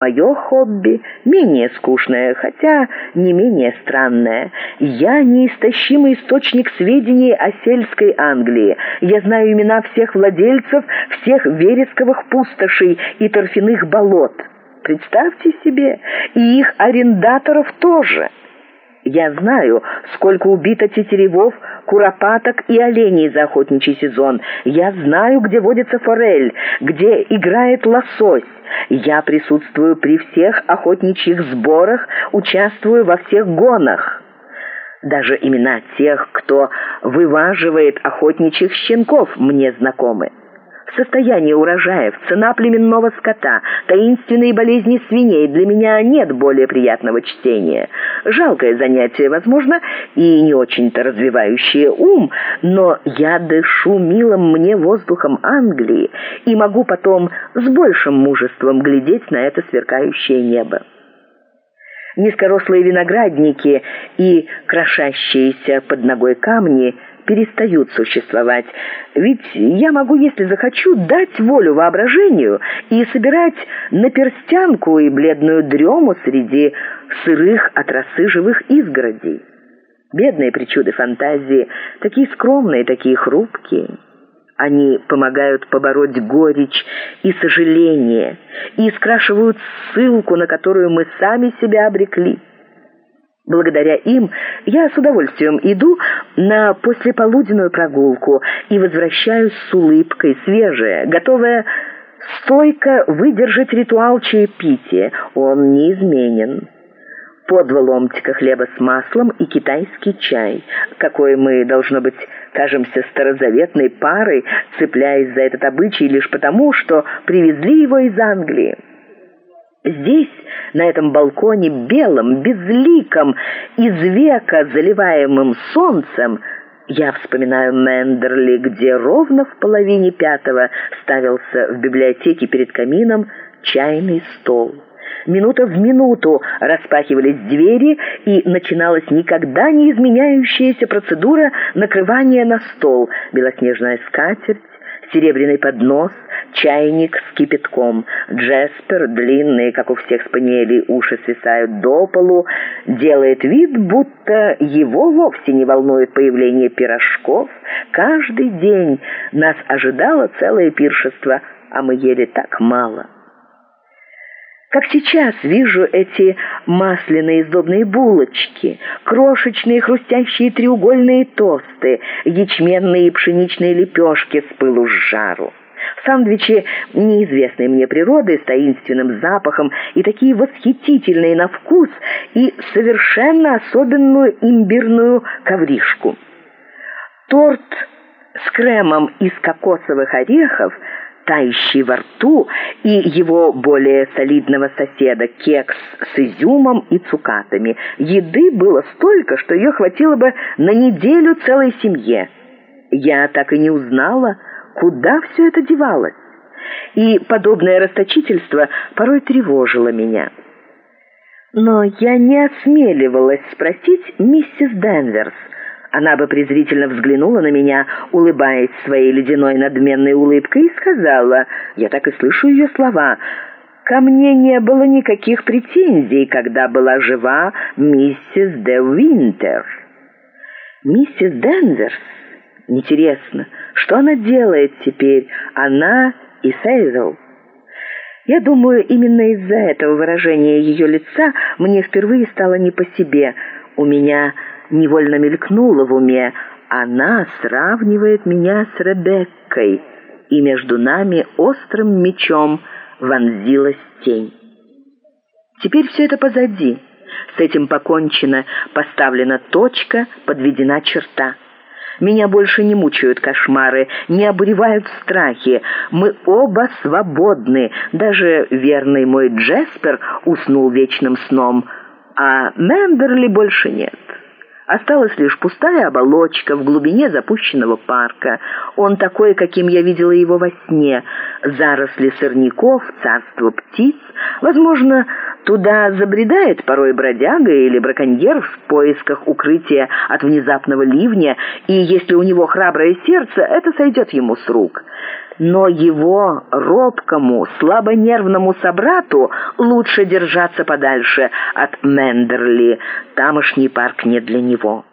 Мое хобби менее скучное, хотя не менее странное. Я неистощимый источник сведений о сельской Англии. Я знаю имена всех владельцев, всех вересковых пустошей и торфяных болот. Представьте себе, и их арендаторов тоже. Я знаю, сколько убито тетеревов, куропаток и оленей за охотничий сезон. Я знаю, где водится форель, где играет лосось. Я присутствую при всех охотничьих сборах, участвую во всех гонах. Даже имена тех, кто вываживает охотничьих щенков, мне знакомы состояние урожаев, цена племенного скота, таинственные болезни свиней для меня нет более приятного чтения. Жалкое занятие, возможно, и не очень-то развивающее ум, но я дышу милым мне воздухом Англии и могу потом с большим мужеством глядеть на это сверкающее небо низкорослые виноградники и крошащиеся под ногой камни перестают существовать. Ведь я могу, если захочу, дать волю воображению и собирать наперстянку и бледную дрему среди сырых от росы живых изгородей. Бедные причуды фантазии, такие скромные, такие хрупкие. Они помогают побороть горечь и сожаление и скрашивают ссылку, на которую мы сами себя обрекли. Благодаря им я с удовольствием иду на послеполуденную прогулку и возвращаюсь с улыбкой, свежая, готовая стойко выдержать ритуал чаепития. Он неизменен по два ломтика хлеба с маслом и китайский чай, какой мы, должно быть, кажемся старозаветной парой, цепляясь за этот обычай лишь потому, что привезли его из Англии. Здесь, на этом балконе белом, безликом, из века заливаемым солнцем, я вспоминаю Мендерли, где ровно в половине пятого ставился в библиотеке перед камином чайный стол. Минута в минуту распахивались двери, и начиналась никогда не изменяющаяся процедура накрывания на стол. Белоснежная скатерть, серебряный поднос, чайник с кипятком. Длинные, как у всех спаниелей, уши свисают до полу, делает вид, будто его вовсе не волнует появление пирожков. Каждый день нас ожидало целое пиршество, а мы ели так мало. Как сейчас вижу эти масляные сдобные булочки, крошечные хрустящие треугольные тосты, ячменные и пшеничные лепешки с пылу с жару. Сандвичи неизвестной мне природы с таинственным запахом и такие восхитительные на вкус и совершенно особенную имбирную ковришку. Торт с кремом из кокосовых орехов – тающий во рту, и его более солидного соседа кекс с изюмом и цукатами. Еды было столько, что ее хватило бы на неделю целой семье. Я так и не узнала, куда все это девалось. И подобное расточительство порой тревожило меня. Но я не осмеливалась спросить миссис Денверс, она бы презрительно взглянула на меня, улыбаясь своей ледяной надменной улыбкой, и сказала, я так и слышу ее слова, «Ко мне не было никаких претензий, когда была жива миссис де Винтер». «Миссис Денверс? Интересно, что она делает теперь, она и Сейзел?» Я думаю, именно из-за этого выражения ее лица мне впервые стало не по себе. У меня невольно мелькнуло в уме. Она сравнивает меня с Ребеккой, и между нами острым мечом вонзилась тень. Теперь все это позади. С этим покончено, поставлена точка, подведена черта. Меня больше не мучают кошмары, не обуревают страхи. Мы оба свободны. Даже верный мой Джеспер уснул вечным сном, а Мендерли больше нет. Осталась лишь пустая оболочка в глубине запущенного парка. Он такой, каким я видела его во сне. Заросли сорняков, царство птиц. Возможно, Туда забредает порой бродяга или браконьер в поисках укрытия от внезапного ливня, и если у него храброе сердце, это сойдет ему с рук. Но его робкому, слабонервному собрату лучше держаться подальше от Мендерли. Тамошний парк не для него.